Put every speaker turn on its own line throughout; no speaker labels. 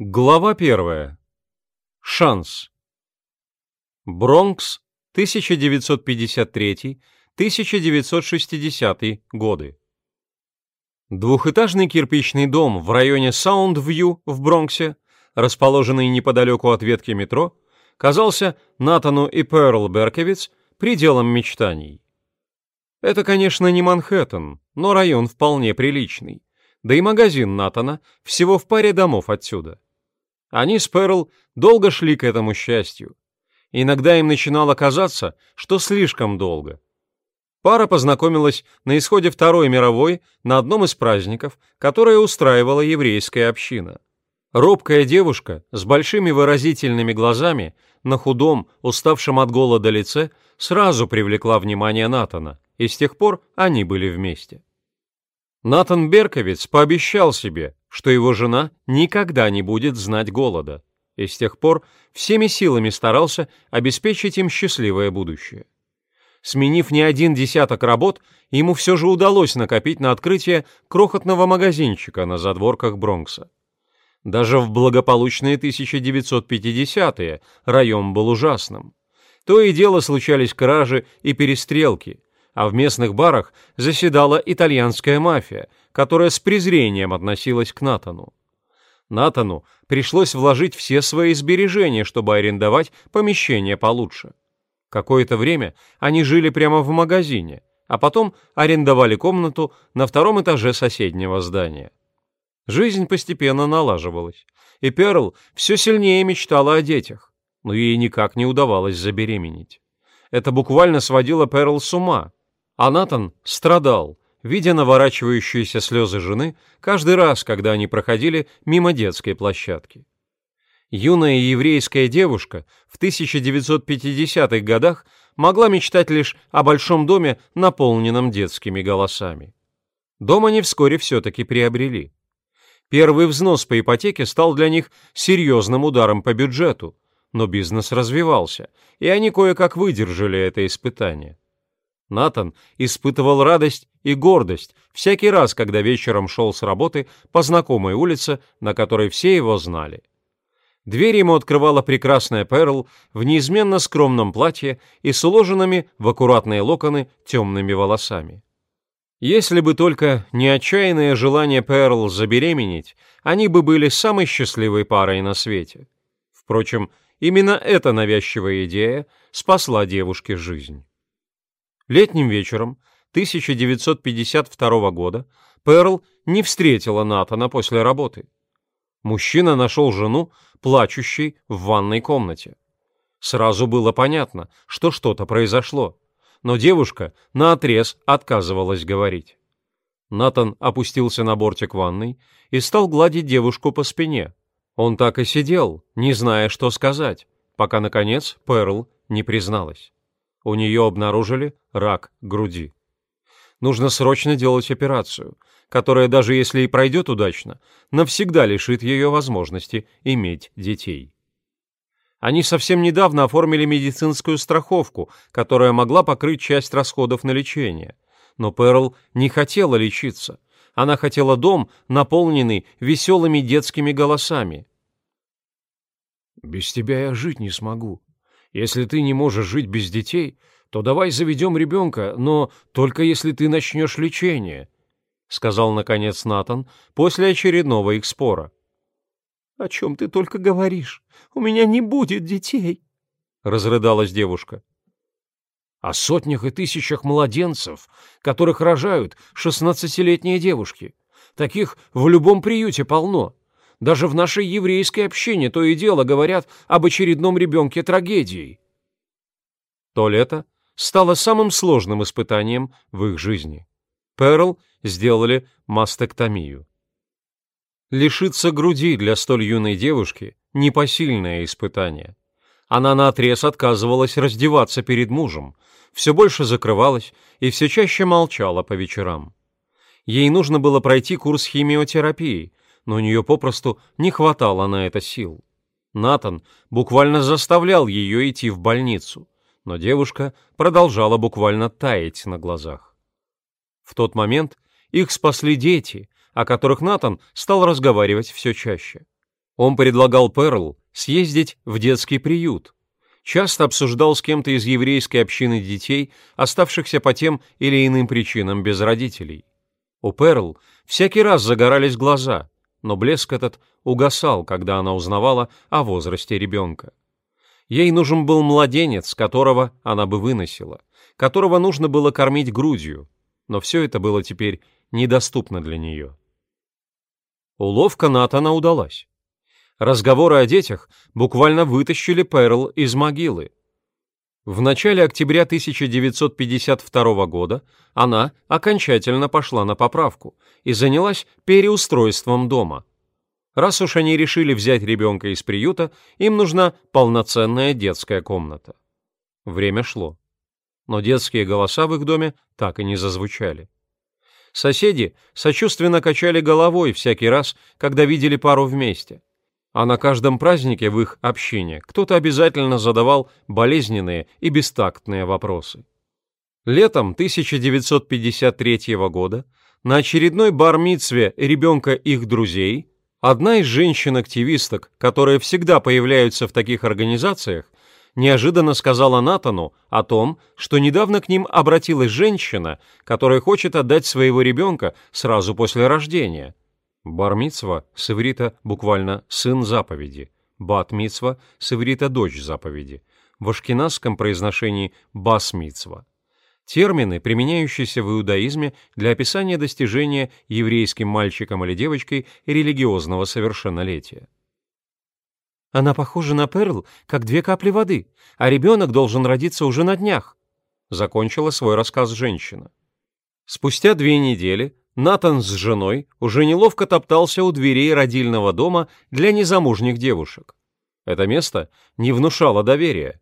Глава первая. Шанс. Бронкс, 1953-1960 годы. Двухэтажный кирпичный дом в районе Саунд-Вью в Бронксе, расположенный неподалеку от ветки метро, казался Натану и Перл Берковиц пределом мечтаний. Это, конечно, не Манхэттен, но район вполне приличный, да и магазин Натана всего в паре домов отсюда. Они с Перл долго шли к этому счастью. Иногда им начинало казаться, что слишком долго. Пара познакомилась на исходе Второй мировой на одном из праздников, которое устраивала еврейская община. Робкая девушка с большими выразительными глазами на худом, уставшем от голода лице сразу привлекла внимание Натана, и с тех пор они были вместе. Натан Берковиц пообещал себе, что его жена никогда не будет знать голода, и с тех пор всеми силами старался обеспечить им счастливое будущее. Сменив не один десяток работ, ему все же удалось накопить на открытие крохотного магазинчика на задворках Бронкса. Даже в благополучные 1950-е район был ужасным. То и дело случались кражи и перестрелки, а в местных барах заседала итальянская мафия, которая с презрением относилась к Натану. Натану пришлось вложить все свои сбережения, чтобы арендовать помещение получше. Какое-то время они жили прямо в магазине, а потом арендовали комнату на втором этаже соседнего здания. Жизнь постепенно налаживалась, и Перл все сильнее мечтала о детях, но ей никак не удавалось забеременеть. Это буквально сводило Перл с ума, а Натан страдал, видя наворачивающиеся слезы жены каждый раз, когда они проходили мимо детской площадки. Юная еврейская девушка в 1950-х годах могла мечтать лишь о большом доме, наполненном детскими голосами. Дом они вскоре все-таки приобрели. Первый взнос по ипотеке стал для них серьезным ударом по бюджету, но бизнес развивался, и они кое-как выдержали это испытание. Натан испытывал радость и гордость всякий раз, когда вечером шел с работы по знакомой улице, на которой все его знали. Дверь ему открывала прекрасная Перл в неизменно скромном платье и с уложенными в аккуратные локоны темными волосами. Если бы только не отчаянное желание Перл забеременеть, они бы были самой счастливой парой на свете. Впрочем, именно эта навязчивая идея спасла девушке жизнь. Летним вечером 1952 года Перл не встретила Натана после работы. Мужчина нашел жену, плачущей в ванной комнате. Сразу было понятно, что что-то произошло, но девушка наотрез отказывалась говорить. Натан опустился на бортик ванной и стал гладить девушку по спине. Он так и сидел, не зная, что сказать, пока, наконец, Перл не призналась. У нее обнаружили рак груди. Нужно срочно делать операцию, которая, даже если и пройдет удачно, навсегда лишит ее возможности иметь детей. Они совсем недавно оформили медицинскую страховку, которая могла покрыть часть расходов на лечение. Но Перл не хотела лечиться. Она хотела дом, наполненный веселыми детскими голосами. «Без тебя я жить не смогу», если ты не можешь жить без детей, то давай заведем ребенка, но только если ты начнешь лечение», — сказал, наконец, Натан после очередного их спора. «О чем ты только говоришь? У меня не будет детей», — разрыдалась девушка. «О сотнях и тысячах младенцев, которых рожают шестнадцатилетние девушки. Таких в любом приюте полно. Даже в нашей еврейской общине то и дело говорят об очередном ребенке трагедии. То лето стало самым сложным испытанием в их жизни. Перл сделали мастектомию. Лишиться груди для столь юной девушки – непосильное испытание. Она наотрез отказывалась раздеваться перед мужем, все больше закрывалась и все чаще молчала по вечерам. Ей нужно было пройти курс химиотерапии – но у нее попросту не хватало на это сил. Натан буквально заставлял ее идти в больницу, но девушка продолжала буквально таять на глазах. В тот момент их спасли дети, о которых Натан стал разговаривать все чаще. Он предлагал Перл съездить в детский приют, часто обсуждал с кем-то из еврейской общины детей, оставшихся по тем или иным причинам без родителей. У Перл всякий раз загорались глаза, но блеск этот угасал, когда она узнавала о возрасте ребенка. Ей нужен был младенец, которого она бы выносила, которого нужно было кормить грудью, но все это было теперь недоступно для нее. Уловка Натана удалась. Разговоры о детях буквально вытащили Перл из могилы. В начале октября 1952 года она окончательно пошла на поправку и занялась переустройством дома. Раз уж они решили взять ребенка из приюта, им нужна полноценная детская комната. Время шло. Но детские голоса в их доме так и не зазвучали. Соседи сочувственно качали головой всякий раз, когда видели пару вместе – а на каждом празднике в их общине кто-то обязательно задавал болезненные и бестактные вопросы. Летом 1953 года на очередной бар-мицве ребенка их друзей одна из женщин-активисток, которые всегда появляются в таких организациях, неожиданно сказала Натану о том, что недавно к ним обратилась женщина, которая хочет отдать своего ребенка сразу после рождения – Бармицва с иврита буквально «сын заповеди», батмицва с иврита «дочь заповеди», в ашкеназском произношении басмицва. Термины, применяющиеся в иудаизме для описания достижения еврейским мальчиком или девочкой религиозного совершеннолетия. Она похожа на Перл, как две капли воды, а ребенок должен родиться уже на днях, закончила свой рассказ женщина. Спустя две недели Натан с женой уже неловко топтался у дверей родильного дома для незамужних девушек. Это место не внушало доверия.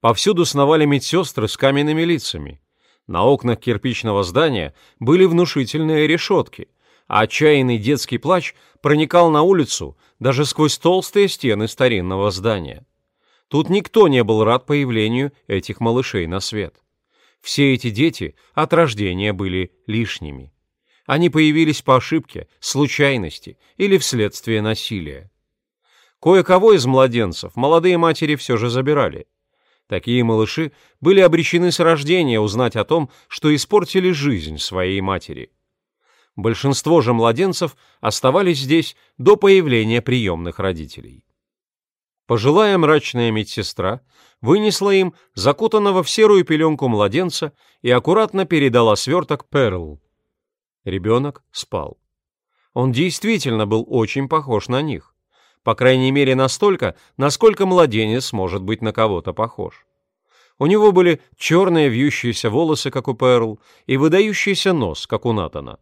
Повсюду сновали медсестры с каменными лицами. На окнах кирпичного здания были внушительные решетки, а отчаянный детский плач проникал на улицу даже сквозь толстые стены старинного здания. Тут никто не был рад появлению этих малышей на свет. Все эти дети от рождения были лишними. Они появились по ошибке, случайности или вследствие насилия. Кое-кого из младенцев молодые матери все же забирали. Такие малыши были обречены с рождения узнать о том, что испортили жизнь своей матери. Большинство же младенцев оставались здесь до появления приемных родителей. Пожилая мрачная медсестра вынесла им закутанного в серую пеленку младенца и аккуратно передала сверток Перл, Ребенок спал. Он действительно был очень похож на них. По крайней мере, настолько, насколько младенец может быть на кого-то похож. У него были черные вьющиеся волосы, как у Перл, и выдающийся нос, как у Натана.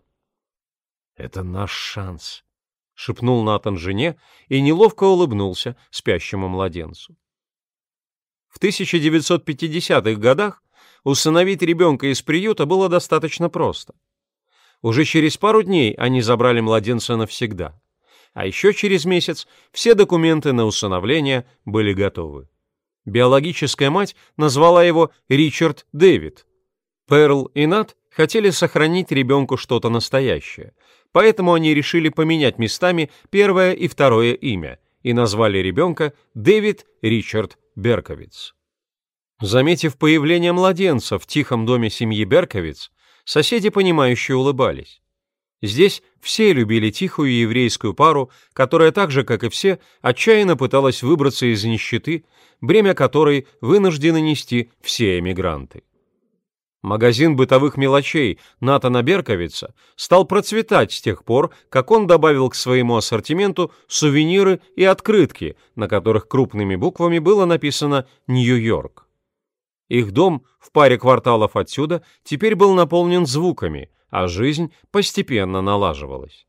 «Это наш шанс», — шепнул Натан жене и неловко улыбнулся спящему младенцу. В 1950-х годах усыновить ребенка из приюта было достаточно просто. Уже через пару дней они забрали младенца навсегда. А еще через месяц все документы на усыновление были готовы. Биологическая мать назвала его Ричард Дэвид. Перл и Нат хотели сохранить ребенку что-то настоящее, поэтому они решили поменять местами первое и второе имя и назвали ребенка Дэвид Ричард Берковиц. Заметив появление младенца в тихом доме семьи Берковиц, Соседи, понимающие, улыбались. Здесь все любили тихую еврейскую пару, которая так же, как и все, отчаянно пыталась выбраться из нищеты, бремя которой вынуждены нести все эмигранты. Магазин бытовых мелочей Натана Берковица стал процветать с тех пор, как он добавил к своему ассортименту сувениры и открытки, на которых крупными буквами было написано «Нью-Йорк». Их дом в паре кварталов отсюда теперь был наполнен звуками, а жизнь постепенно налаживалась.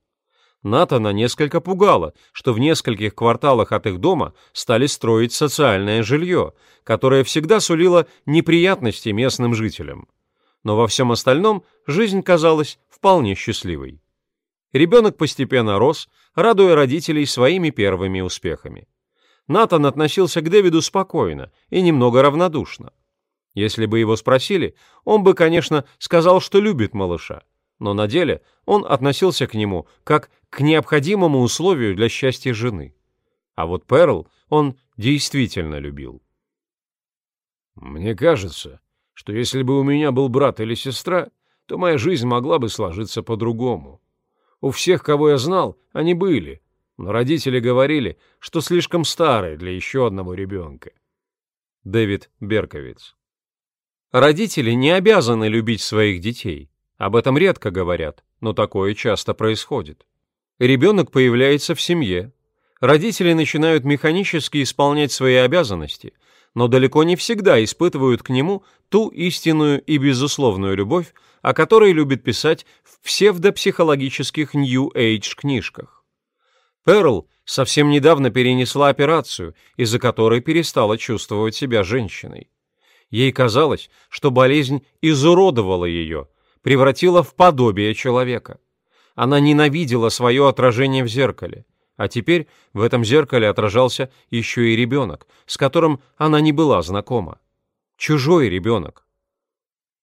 Натана несколько пугало, что в нескольких кварталах от их дома стали строить социальное жилье, которое всегда сулило неприятности местным жителям. Но во всем остальном жизнь казалась вполне счастливой. Ребенок постепенно рос, радуя родителей своими первыми успехами. Натан относился к Дэвиду спокойно и немного равнодушно. Если бы его спросили, он бы, конечно, сказал, что любит малыша, но на деле он относился к нему как к необходимому условию для счастья жены. А вот Перл он действительно любил.
«Мне кажется, что если бы у меня был брат или сестра, то моя жизнь могла бы сложиться по-другому. У всех, кого я знал, они были, но родители говорили, что слишком старые для еще одного ребенка.
Дэвид Берковиц Родители не обязаны любить своих детей. Об этом редко говорят, но такое часто происходит. Ребенок появляется в семье. Родители начинают механически исполнять свои обязанности, но далеко не всегда испытывают к нему ту истинную и безусловную любовь, о которой любит писать в псевдопсихологических New Age книжках. Перл совсем недавно перенесла операцию, из-за которой перестала чувствовать себя женщиной. Ей казалось, что болезнь изуродовала ее, превратила в подобие человека. Она ненавидела свое отражение в зеркале, а теперь в этом зеркале отражался еще и ребенок, с которым она не была знакома. Чужой ребенок.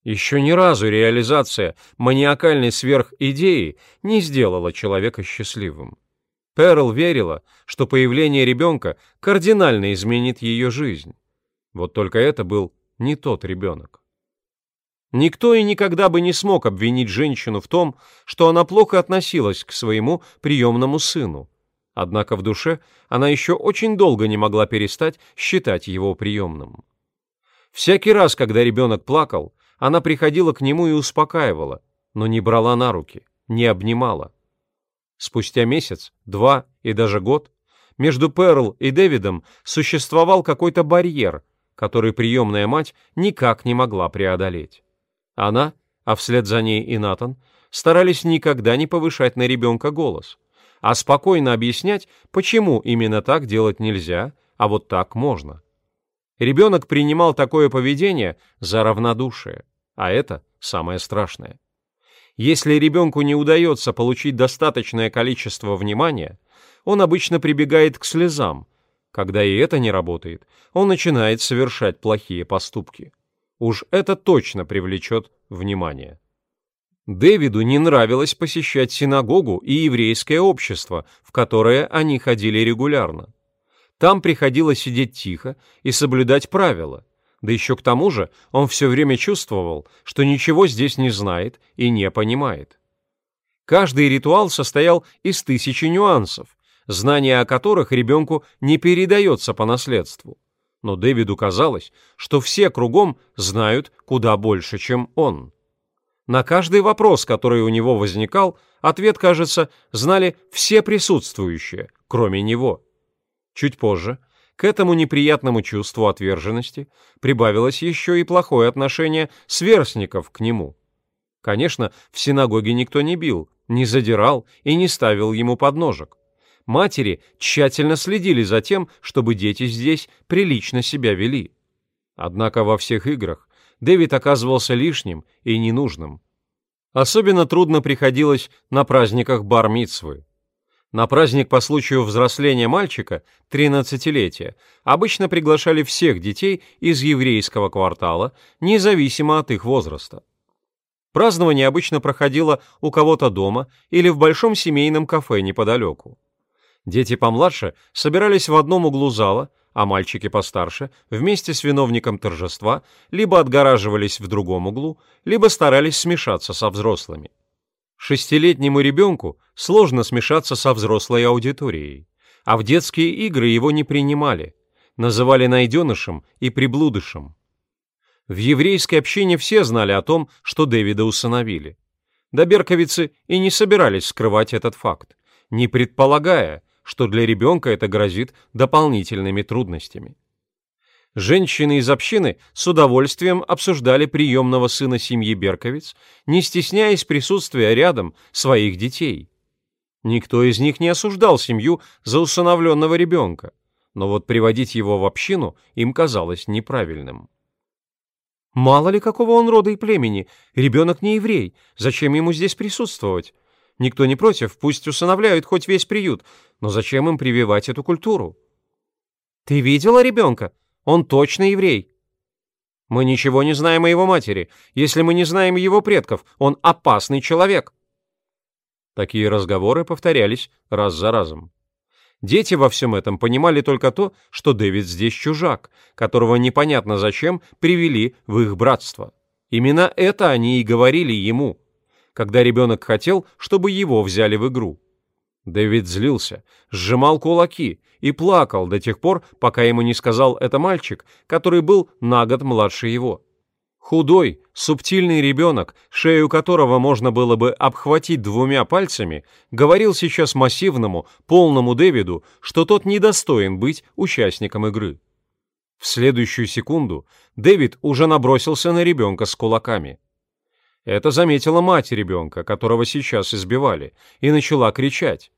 Еще ни разу реализация маниакальной сверхидеи не сделала человека счастливым. Перл верила, что появление ребенка кардинально изменит ее жизнь. Вот только это был не тот ребенок. Никто и никогда бы не смог обвинить женщину в том, что она плохо относилась к своему приемному сыну. Однако в душе она еще очень долго не могла перестать считать его приемным. Всякий раз, когда ребенок плакал, она приходила к нему и успокаивала, но не брала на руки, не обнимала. Спустя месяц, два и даже год между Перл и Дэвидом существовал какой-то барьер, который приемная мать никак не могла преодолеть. Она, а вслед за ней и Натан, старались никогда не повышать на ребенка голос, а спокойно объяснять, почему именно так делать нельзя, а вот так можно. Ребенок принимал такое поведение за равнодушие, а это самое страшное. Если ребенку не удается получить достаточное количество внимания, он обычно прибегает к слезам. Когда и это не работает, он начинает совершать плохие поступки. Уж это точно привлечет внимание. Дэвиду не нравилось посещать синагогу и еврейское общество, в которое они ходили регулярно. Там приходилось сидеть тихо и соблюдать правила, да еще к тому же он все время чувствовал, что ничего здесь не знает и не понимает. Каждый ритуал состоял из тысячи нюансов, знание о которых ребенку не передается по наследству но Дэвиду казалось, что все кругом знают куда больше, чем он. На каждый вопрос, который у него возникал, ответ, кажется, знали все присутствующие, кроме него. Чуть позже к этому неприятному чувству отверженности прибавилось еще и плохое отношение сверстников к нему. Конечно, в синагоге никто не бил, не задирал и не ставил ему подножек матери тщательно следили за тем, чтобы дети здесь прилично себя вели. Однако во всех играх Дэвид оказывался лишним и ненужным. Особенно трудно приходилось на праздниках бар-мицвы. На праздник по случаю взросления мальчика, 13-летия, обычно приглашали всех детей из еврейского квартала, независимо от их возраста. Празднование обычно проходило у кого-то дома или в большом семейном кафе неподалеку. Дети помладше собирались в одном углу зала, а мальчики постарше вместе с виновником торжества либо отгораживались в другом углу, либо старались смешаться со взрослыми. Шестилетнему ребенку сложно смешаться со взрослой аудиторией, а в детские игры его не принимали, называли найденышем и приблудышем. В еврейской общине все знали о том, что Дэвида усыновили. Да берковицы и не собирались скрывать этот факт, не предполагая, что для ребенка это грозит дополнительными трудностями. Женщины из общины с удовольствием обсуждали приемного сына семьи Берковиц, не стесняясь присутствия рядом своих детей. Никто из них не осуждал семью за усыновленного ребенка, но вот приводить его в общину им казалось неправильным. «Мало ли какого он рода и племени, ребенок не еврей, зачем ему здесь присутствовать?» Никто не против, пусть усыновляют хоть весь приют, но зачем им прививать эту культуру? Ты видела ребенка? Он точно еврей. Мы ничего не знаем о его матери. Если мы не знаем его предков, он опасный человек. Такие разговоры повторялись раз за разом. Дети во всем этом понимали только то, что Дэвид здесь чужак, которого непонятно зачем привели в их братство. Именно это они и говорили ему, когда ребенок хотел, чтобы его взяли в игру. Дэвид злился, сжимал кулаки и плакал до тех пор, пока ему не сказал это мальчик, который был на год младше его. Худой, субтильный ребенок, шею которого можно было бы обхватить двумя пальцами, говорил сейчас массивному, полному Дэвиду, что тот недостоин быть участником игры. В следующую секунду Дэвид уже набросился на ребенка с кулаками. Это заметила мать ребенка, которого сейчас избивали, и начала кричать.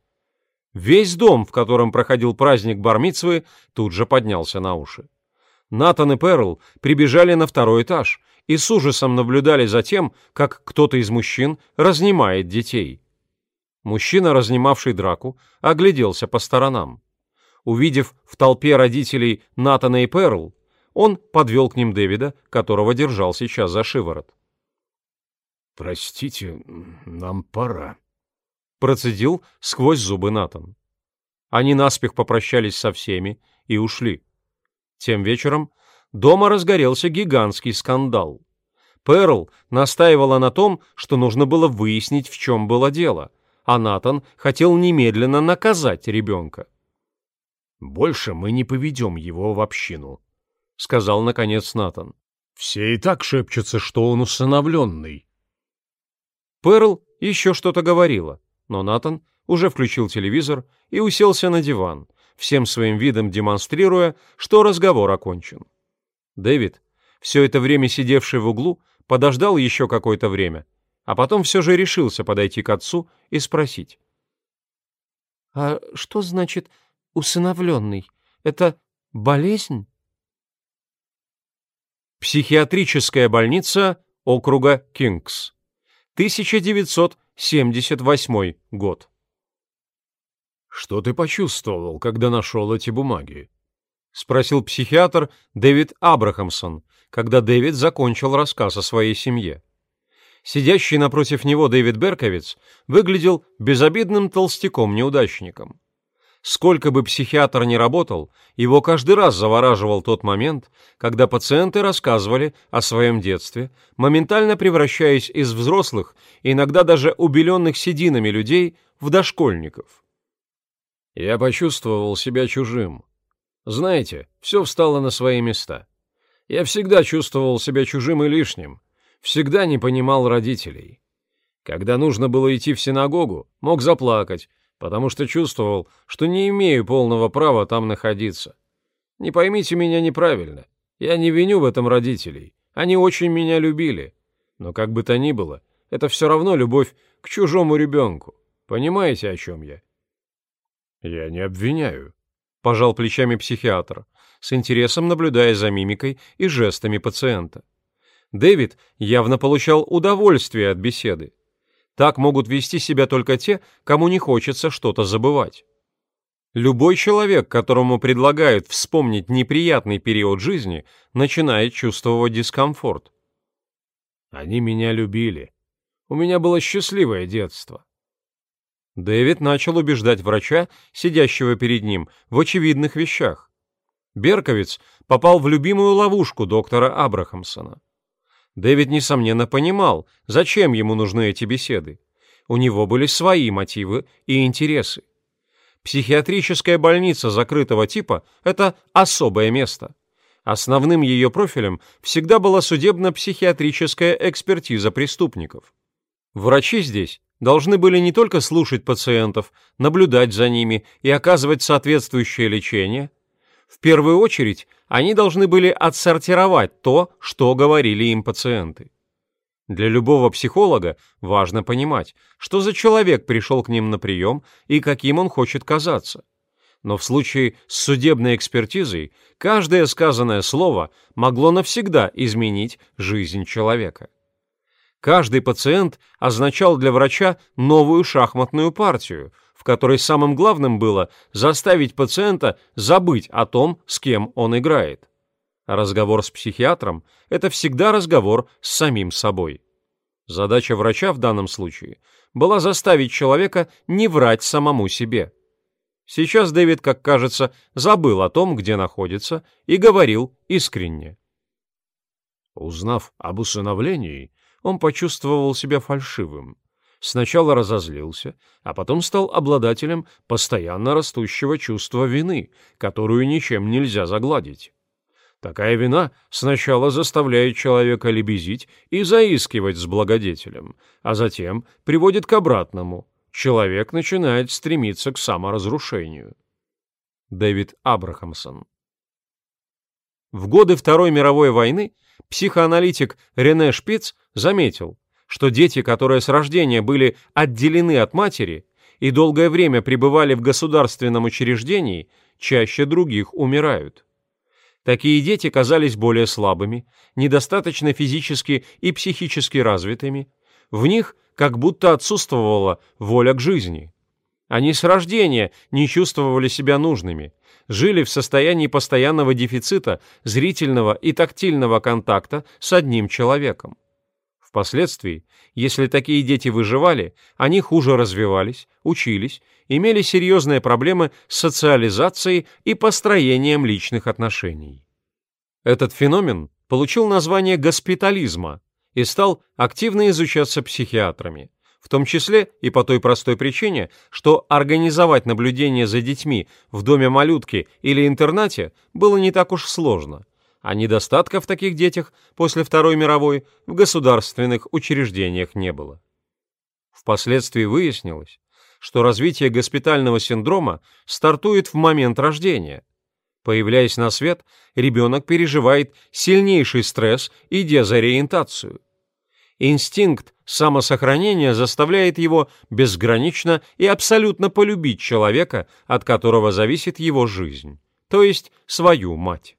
Весь дом, в котором проходил праздник Бармицвы, тут же поднялся на уши. Натан и Перл прибежали на второй этаж и с ужасом наблюдали за тем, как кто-то из мужчин разнимает детей. Мужчина, разнимавший драку, огляделся по сторонам. Увидев в толпе родителей Натана и Перл, он подвел к ним Дэвида, которого держал сейчас за шиворот.
«Простите, нам пора», —
процедил сквозь зубы Натан. Они наспех попрощались со всеми и ушли. Тем вечером дома разгорелся гигантский скандал. Перл настаивала на том, что нужно было выяснить, в чем было дело, а Натан хотел немедленно наказать ребенка.
«Больше мы не поведем его в общину», —
сказал наконец Натан.
«Все и так шепчутся, что он усыновленный».
Перл еще что-то говорила, но Натан уже включил телевизор и уселся на диван, всем своим видом демонстрируя, что разговор окончен. Дэвид, все это время сидевший в углу, подождал еще какое-то время, а потом все же решился подойти к отцу и спросить. «А что значит усыновленный? Это болезнь?» Психиатрическая больница округа Кингс. 1978 год.
«Что ты почувствовал, когда нашел эти бумаги?»
— спросил психиатр Дэвид Абрахамсон, когда Дэвид закончил рассказ о своей семье. Сидящий напротив него Дэвид Берковиц выглядел безобидным толстяком-неудачником. Сколько бы психиатр ни работал, его каждый раз завораживал тот момент, когда пациенты рассказывали о своем детстве, моментально превращаясь из взрослых, иногда даже убеленных сединами людей, в дошкольников.
Я почувствовал себя чужим. Знаете, все встало на свои места. Я всегда чувствовал себя чужим и лишним, всегда не понимал родителей. Когда нужно было идти в синагогу, мог заплакать, потому что чувствовал, что не имею полного права там находиться. Не поймите меня неправильно, я не виню в этом родителей, они очень меня любили. Но как бы то ни было, это все равно любовь к чужому ребенку. Понимаете, о чем я?
«Я не обвиняю», — пожал плечами психиатр, с интересом наблюдая за мимикой и жестами пациента. Дэвид явно получал удовольствие от беседы. Так могут вести себя только те, кому не хочется что-то забывать. Любой человек, которому предлагают вспомнить неприятный период жизни, начинает чувствовать дискомфорт.
Они меня любили. У меня было счастливое детство.
Дэвид начал убеждать врача, сидящего перед ним, в очевидных вещах. Берковиц попал в любимую ловушку доктора Абрахамсона. Дэвид, несомненно, понимал, зачем ему нужны эти беседы. У него были свои мотивы и интересы. Психиатрическая больница закрытого типа – это особое место. Основным ее профилем всегда была судебно-психиатрическая экспертиза преступников. Врачи здесь должны были не только слушать пациентов, наблюдать за ними и оказывать соответствующее лечение. В первую очередь, они должны были отсортировать то, что говорили им пациенты. Для любого психолога важно понимать, что за человек пришел к ним на прием и каким он хочет казаться. Но в случае с судебной экспертизой каждое сказанное слово могло навсегда изменить жизнь человека. Каждый пациент означал для врача новую шахматную партию, в которой самым главным было заставить пациента забыть о том, с кем он играет. Разговор с психиатром – это всегда разговор с самим собой. Задача врача в данном случае была заставить человека не врать самому себе. Сейчас Дэвид, как кажется, забыл о том, где находится, и говорил искренне.
Узнав об усыновлении, он почувствовал себя фальшивым. Сначала разозлился, а потом стал обладателем постоянно растущего чувства вины, которую ничем нельзя загладить. Такая вина сначала заставляет человека лебезить и заискивать с благодетелем, а затем приводит к обратному. Человек начинает стремиться к саморазрушению.
Дэвид Абрахамсон В годы Второй мировой войны психоаналитик Рене Шпиц заметил, что дети, которые с рождения были отделены от матери и долгое время пребывали в государственном учреждении, чаще других умирают. Такие дети казались более слабыми, недостаточно физически и психически развитыми. В них как будто отсутствовала воля к жизни. Они с рождения не чувствовали себя нужными, жили в состоянии постоянного дефицита зрительного и тактильного контакта с одним человеком. Впоследствии, если такие дети выживали, они хуже развивались, учились, имели серьезные проблемы с социализацией и построением личных отношений. Этот феномен получил название госпитализма и стал активно изучаться психиатрами, в том числе и по той простой причине, что организовать наблюдение за детьми в доме малютки или интернате было не так уж сложно – а недостатков в таких детях после Второй мировой в государственных учреждениях не было. Впоследствии выяснилось, что развитие госпитального синдрома стартует в момент рождения. Появляясь на свет, ребенок переживает сильнейший стресс и дезориентацию. Инстинкт самосохранения заставляет его безгранично и абсолютно полюбить человека, от которого зависит его жизнь, то есть свою мать.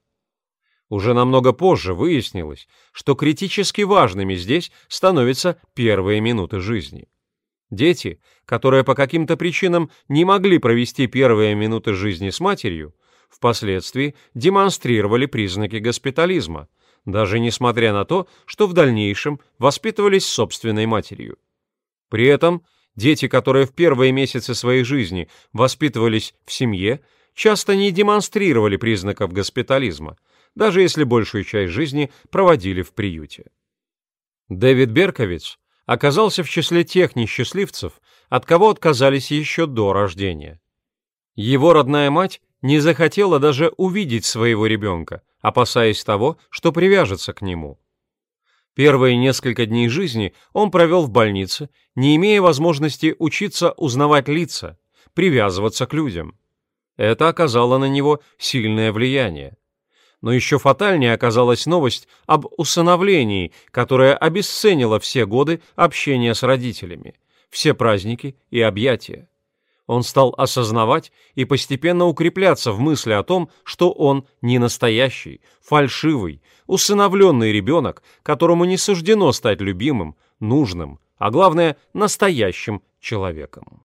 Уже намного позже выяснилось, что критически важными здесь становятся первые минуты жизни. Дети, которые по каким-то причинам не могли провести первые минуты жизни с матерью, впоследствии демонстрировали признаки госпитализма, даже несмотря на то, что в дальнейшем воспитывались собственной матерью. При этом дети, которые в первые месяцы своей жизни воспитывались в семье, часто не демонстрировали признаков госпитализма – даже если большую часть жизни проводили в приюте. Дэвид Берковиц оказался в числе тех несчастливцев, от кого отказались еще до рождения. Его родная мать не захотела даже увидеть своего ребенка, опасаясь того, что привяжется к нему. Первые несколько дней жизни он провел в больнице, не имея возможности учиться узнавать лица, привязываться к людям. Это оказало на него сильное влияние но еще фатальнее оказалась новость об усыновлении, которая обесценила все годы общения с родителями, все праздники и объятия. Он стал осознавать и постепенно укрепляться в мысли о том, что он не настоящий, фальшивый, усыновленный ребенок, которому не суждено стать любимым, нужным, а главное, настоящим человеком.